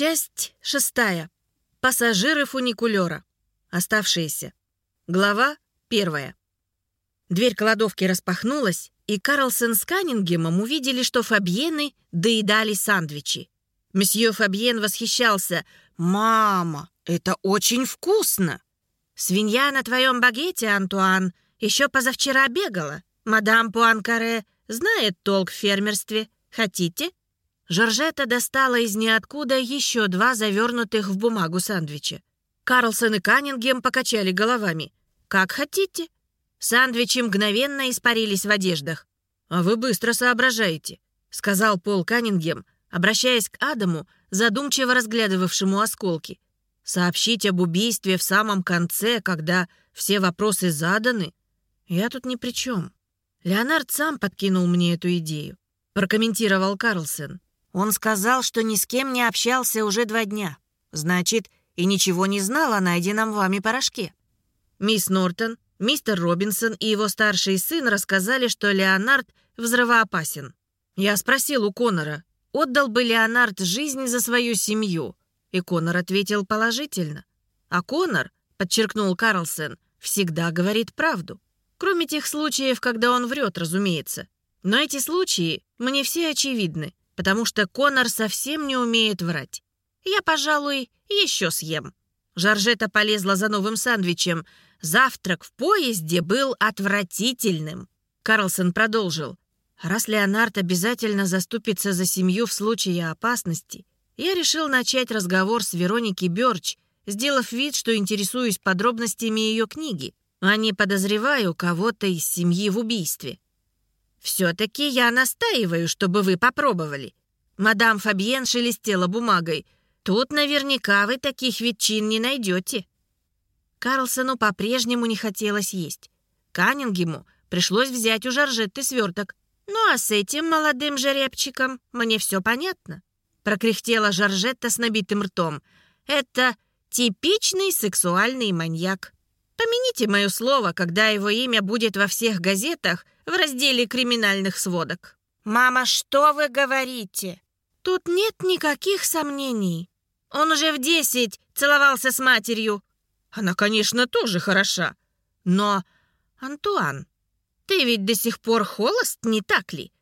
Часть шестая. Пассажиры фуникулера. Оставшиеся. Глава первая. Дверь кладовки распахнулась, и Карлсон с Каннингемом увидели, что Фабьены доедали сандвичи. Месье Фабьен восхищался. «Мама, это очень вкусно!» «Свинья на твоем багете, Антуан, еще позавчера бегала. Мадам Пуанкаре знает толк в фермерстве. Хотите?» Жоржета достала из ниоткуда еще два завернутых в бумагу сандвича. Карлсон и Каннингем покачали головами. «Как хотите». Сандвичи мгновенно испарились в одеждах. «А вы быстро соображаете», — сказал Пол Каннингем, обращаясь к Адаму, задумчиво разглядывавшему осколки. «Сообщить об убийстве в самом конце, когда все вопросы заданы? Я тут ни при чем. Леонард сам подкинул мне эту идею», — прокомментировал Карлсон. Он сказал, что ни с кем не общался уже два дня. Значит, и ничего не знал о найденном вами порошке. Мисс Нортон, мистер Робинсон и его старший сын рассказали, что Леонард взрывоопасен. Я спросил у Конора, отдал бы Леонард жизнь за свою семью, и Конор ответил положительно. А Конор, подчеркнул Карлсон, всегда говорит правду. Кроме тех случаев, когда он врет, разумеется. Но эти случаи мне все очевидны потому что Конор совсем не умеет врать. Я, пожалуй, еще съем. Жоржета полезла за новым сандвичем. Завтрак в поезде был отвратительным. Карлсон продолжил. Раз Леонард обязательно заступится за семью в случае опасности, я решил начать разговор с Вероники Бёрч, сделав вид, что интересуюсь подробностями ее книги, а не подозреваю кого-то из семьи в убийстве. «Все-таки я настаиваю, чтобы вы попробовали». Мадам Фабьен шелестела бумагой. «Тут наверняка вы таких ветчин не найдете». Карлсону по-прежнему не хотелось есть. Каннингему пришлось взять у Жоржетты сверток. «Ну а с этим молодым жеребчиком мне все понятно», — прокряхтела Жоржетта с набитым ртом. «Это типичный сексуальный маньяк. Помяните мое слово, когда его имя будет во всех газетах в разделе криминальных сводок». «Мама, что вы говорите?» «Тут нет никаких сомнений. Он уже в десять целовался с матерью. Она, конечно, тоже хороша. Но, Антуан, ты ведь до сих пор холост, не так ли?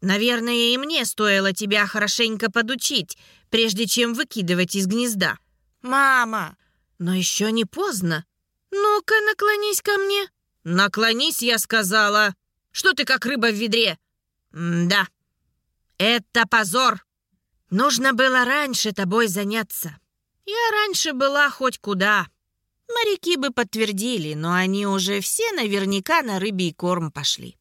Наверное, и мне стоило тебя хорошенько подучить, прежде чем выкидывать из гнезда. Мама, но еще не поздно. «Ну-ка, наклонись ко мне». «Наклонись», я сказала. «Что ты как рыба в ведре?» «Да, это позор. Нужно было раньше тобой заняться. Я раньше была хоть куда. Моряки бы подтвердили, но они уже все наверняка на рыбий корм пошли.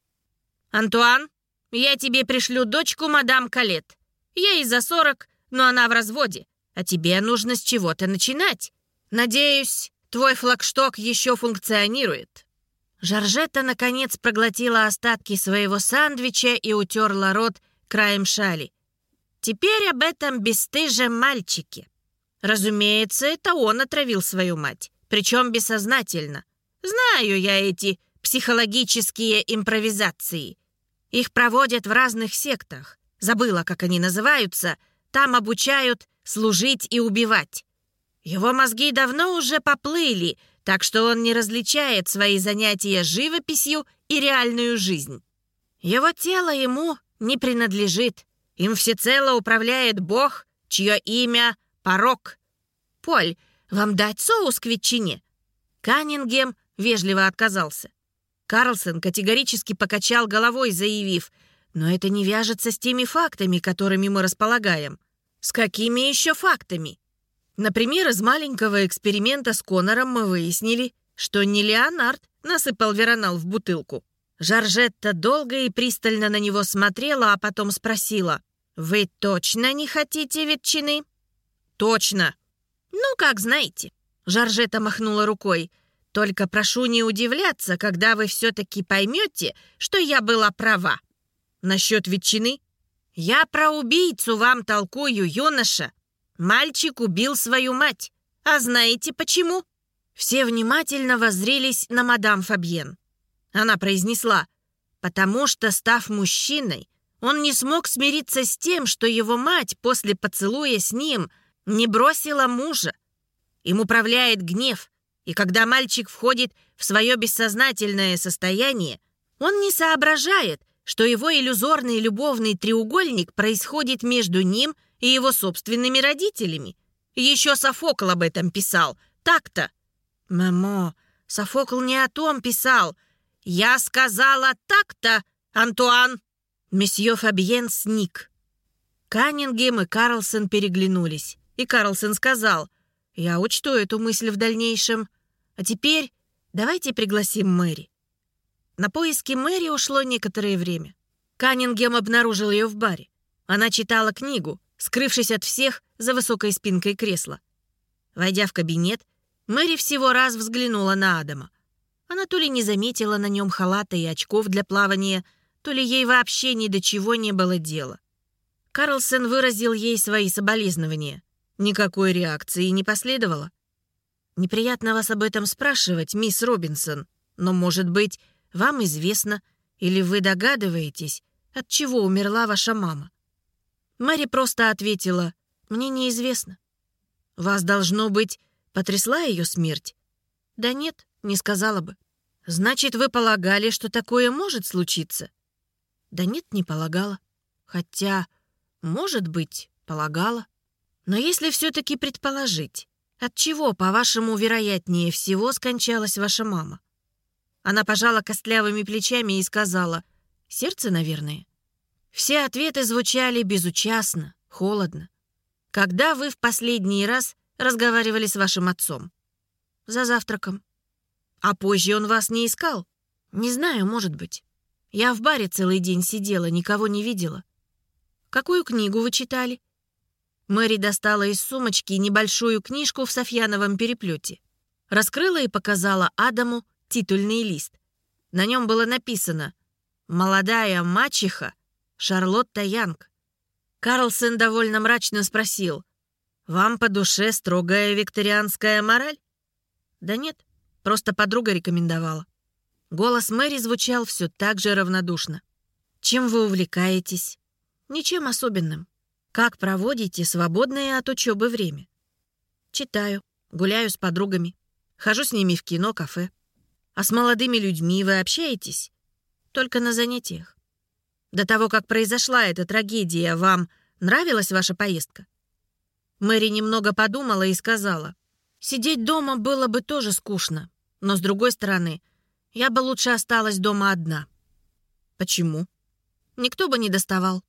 Антуан, я тебе пришлю дочку мадам Калет. Ей за сорок, но она в разводе, а тебе нужно с чего-то начинать. Надеюсь, Твой флагшток еще функционирует». Жоржетта, наконец, проглотила остатки своего сандвича и утерла рот краем шали. «Теперь об этом бесстыжем мальчике. Разумеется, это он отравил свою мать, причем бессознательно. Знаю я эти психологические импровизации. Их проводят в разных сектах. Забыла, как они называются. Там обучают служить и убивать. Его мозги давно уже поплыли, так что он не различает свои занятия живописью и реальную жизнь. Его тело ему не принадлежит. Им всецело управляет Бог, чье имя — Порок. «Поль, вам дать соус к ветчине?» Каннингем вежливо отказался. Карлсон категорически покачал головой, заявив, «Но это не вяжется с теми фактами, которыми мы располагаем». «С какими еще фактами?» Например, из маленького эксперимента с Конором мы выяснили, что не Леонард насыпал веронал в бутылку. Жоржетта долго и пристально на него смотрела, а потом спросила, «Вы точно не хотите ветчины?» «Точно!» «Ну, как знаете». Жоржетта махнула рукой. «Только прошу не удивляться, когда вы все-таки поймете, что я была права». «Насчет ветчины?» «Я про убийцу вам толкую, юноша. Мальчик убил свою мать. А знаете почему? Все внимательно воззрелись на мадам Фабьен. Она произнесла, потому что, став мужчиной, он не смог смириться с тем, что его мать после поцелуя с ним не бросила мужа. Им управляет гнев, и когда мальчик входит в свое бессознательное состояние, он не соображает, что его иллюзорный любовный треугольник происходит между ним и его собственными родителями. Еще Софокл об этом писал. Так-то. Мамо, Софокл не о том писал. Я сказала так-то, Антуан. Месье Фабьен сник. Каннингем и Карлсон переглянулись. И Карлсон сказал, «Я учту эту мысль в дальнейшем. А теперь давайте пригласим Мэри». На поиски Мэри ушло некоторое время. Каннингем обнаружил ее в баре. Она читала книгу, скрывшись от всех за высокой спинкой кресла. Войдя в кабинет, Мэри всего раз взглянула на Адама. Она то ли не заметила на нем халата и очков для плавания, то ли ей вообще ни до чего не было дела. Карлсон выразил ей свои соболезнования. Никакой реакции не последовало. «Неприятно вас об этом спрашивать, мисс Робинсон, но, может быть, вам известно или вы догадываетесь, от чего умерла ваша мама?» Мэри просто ответила, «Мне неизвестно». «Вас, должно быть, потрясла ее смерть?» «Да нет, не сказала бы». «Значит, вы полагали, что такое может случиться?» «Да нет, не полагала. Хотя, может быть, полагала. Но если все-таки предположить, от чего, по-вашему, вероятнее всего скончалась ваша мама?» Она пожала костлявыми плечами и сказала, «Сердце, наверное». Все ответы звучали безучастно, холодно. «Когда вы в последний раз разговаривали с вашим отцом?» «За завтраком». «А позже он вас не искал?» «Не знаю, может быть. Я в баре целый день сидела, никого не видела». «Какую книгу вы читали?» Мэри достала из сумочки небольшую книжку в софьяновом переплете. Раскрыла и показала Адаму титульный лист. На нем было написано «Молодая мачеха Шарлотта Янг». Карлсон довольно мрачно спросил «Вам по душе строгая викторианская мораль?» «Да нет, просто подруга рекомендовала». Голос Мэри звучал все так же равнодушно. «Чем вы увлекаетесь?» «Ничем особенным. Как проводите свободное от учебы время?» «Читаю, гуляю с подругами, хожу с ними в кино, кафе». А с молодыми людьми вы общаетесь? Только на занятиях. До того, как произошла эта трагедия, вам нравилась ваша поездка? Мэри немного подумала и сказала, «Сидеть дома было бы тоже скучно, но, с другой стороны, я бы лучше осталась дома одна». «Почему?» «Никто бы не доставал».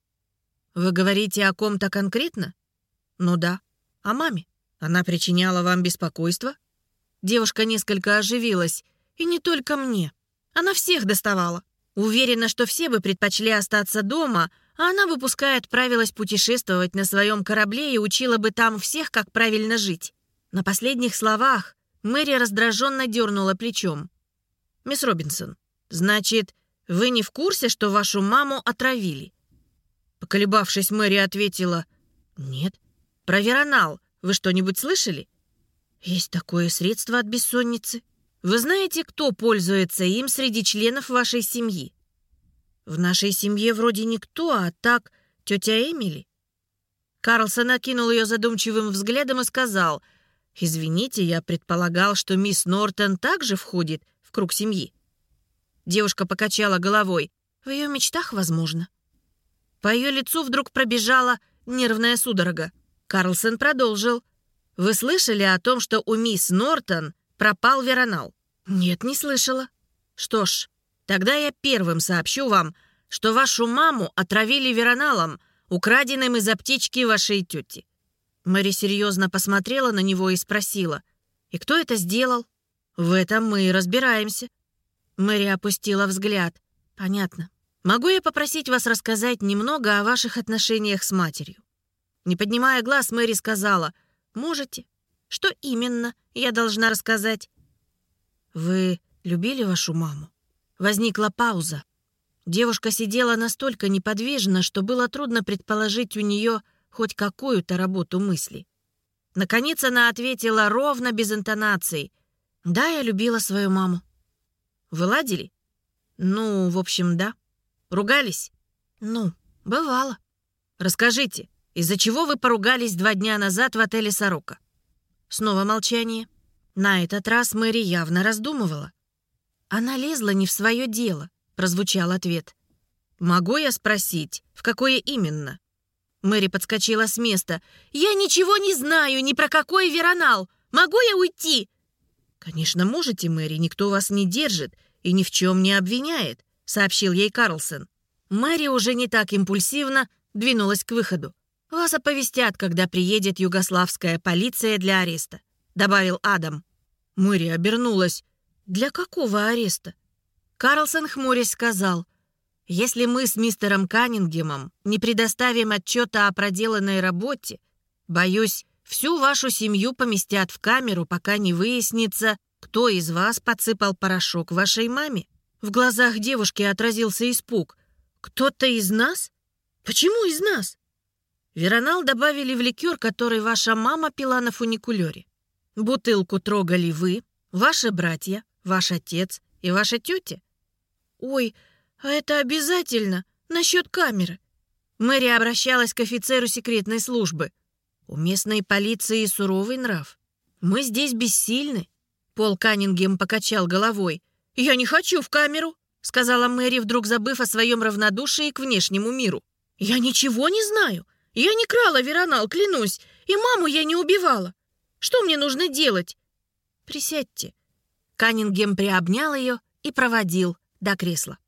«Вы говорите о ком-то конкретно?» «Ну да. О маме. Она причиняла вам беспокойство?» Девушка несколько оживилась. И не только мне. Она всех доставала. Уверена, что все бы предпочли остаться дома, а она, выпуская, отправилась путешествовать на своем корабле и учила бы там всех, как правильно жить. На последних словах Мэри раздраженно дернула плечом. «Мисс Робинсон, значит, вы не в курсе, что вашу маму отравили?» Поколебавшись, Мэри ответила, «Нет». «Про Веронал вы что-нибудь слышали?» «Есть такое средство от бессонницы», вы знаете, кто пользуется им среди членов вашей семьи? В нашей семье вроде никто, а так тетя Эмили. Карлсон окинул ее задумчивым взглядом и сказал, «Извините, я предполагал, что мисс Нортон также входит в круг семьи». Девушка покачала головой. «В ее мечтах, возможно». По ее лицу вдруг пробежала нервная судорога. Карлсон продолжил. «Вы слышали о том, что у мисс Нортон пропал Веронал?» «Нет, не слышала». «Что ж, тогда я первым сообщу вам, что вашу маму отравили Вероналом, украденным из аптечки вашей тети». Мэри серьезно посмотрела на него и спросила, «И кто это сделал?» «В этом мы и разбираемся». Мэри опустила взгляд. «Понятно. Могу я попросить вас рассказать немного о ваших отношениях с матерью?» Не поднимая глаз, Мэри сказала, «Можете. Что именно я должна рассказать?» «Вы любили вашу маму?» Возникла пауза. Девушка сидела настолько неподвижно, что было трудно предположить у нее хоть какую-то работу мысли. Наконец она ответила ровно, без интонаций. «Да, я любила свою маму». «Вы ладили?» «Ну, в общем, да». «Ругались?» «Ну, бывало». «Расскажите, Из-за чего вы поругались два дня назад в отеле «Сорока»?» Снова молчание. На этот раз Мэри явно раздумывала. «Она лезла не в свое дело», — прозвучал ответ. «Могу я спросить, в какое именно?» Мэри подскочила с места. «Я ничего не знаю ни про какой веронал! Могу я уйти?» «Конечно, можете, Мэри, никто вас не держит и ни в чем не обвиняет», — сообщил ей Карлсон. Мэри уже не так импульсивно двинулась к выходу. «Вас оповестят, когда приедет югославская полиция для ареста», — добавил Адам. Мэри обернулась. «Для какого ареста?» Карлсон хмурясь сказал. «Если мы с мистером Каннингемом не предоставим отчета о проделанной работе, боюсь, всю вашу семью поместят в камеру, пока не выяснится, кто из вас подсыпал порошок вашей маме». В глазах девушки отразился испуг. «Кто-то из нас? Почему из нас?» Веронал добавили в ликер, который ваша мама пила на фуникулере. Бутылку трогали вы, ваши братья, ваш отец и ваша тетя. Ой, а это обязательно насчет камеры. Мэри обращалась к офицеру секретной службы. У местной полиции суровый нрав. Мы здесь бессильны. Пол Каннингем покачал головой. «Я не хочу в камеру», — сказала Мэри, вдруг забыв о своем равнодушии к внешнему миру. «Я ничего не знаю. Я не крала Веронал, клянусь, и маму я не убивала. Что мне нужно делать?» «Присядьте». Каннингем приобнял ее и проводил до кресла.